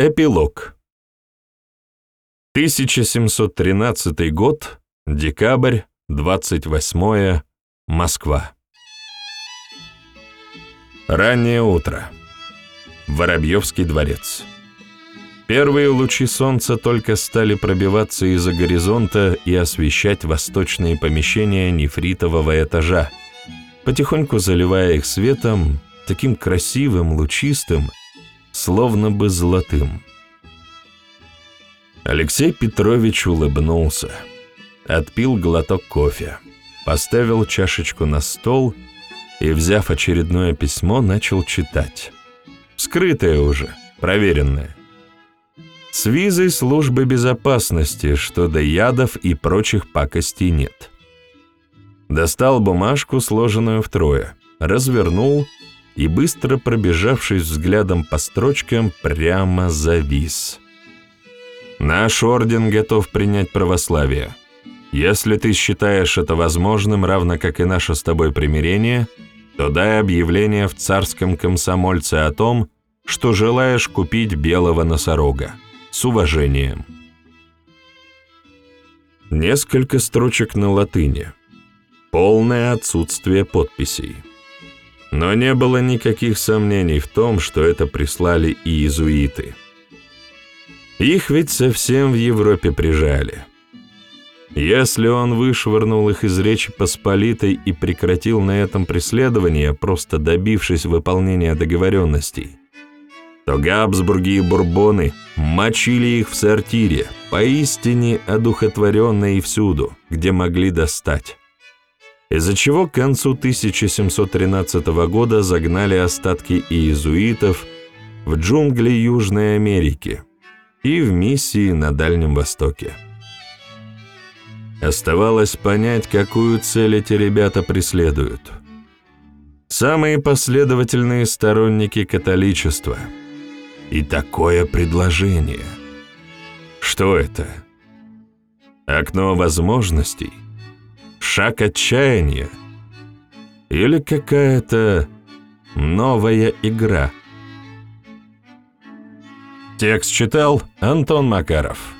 Эпилог. 1713 год, декабрь, 28 Москва. Раннее утро. Воробьевский дворец. Первые лучи солнца только стали пробиваться из-за горизонта и освещать восточные помещения нефритового этажа, потихоньку заливая их светом, таким красивым, лучистым, словно бы золотым. Алексей Петрович улыбнулся, отпил глоток кофе, поставил чашечку на стол и, взяв очередное письмо, начал читать. Скрытое уже, проверенное. С визой службы безопасности, что до ядов и прочих пакостей нет. Достал бумажку, сложенную втрое, развернул и, быстро пробежавшись взглядом по строчкам, прямо завис. «Наш орден готов принять православие. Если ты считаешь это возможным, равно как и наше с тобой примирение, то дай объявление в царском комсомольце о том, что желаешь купить белого носорога. С уважением». Несколько строчек на латыни. Полное отсутствие подписей. Но не было никаких сомнений в том, что это прислали и иезуиты. Их ведь совсем в Европе прижали. Если он вышвырнул их из Речи Посполитой и прекратил на этом преследование, просто добившись выполнения договоренностей, то Габсбурги и Бурбоны мочили их в сортире, поистине одухотворенные всюду, где могли достать из-за чего к концу 1713 года загнали остатки иезуитов в джунгли Южной Америки и в миссии на Дальнем Востоке. Оставалось понять, какую цель эти ребята преследуют. Самые последовательные сторонники католичества. И такое предложение. Что это? Окно возможностей – шаг отчаяния или какая-то новая игра. Текст читал Антон Макаров.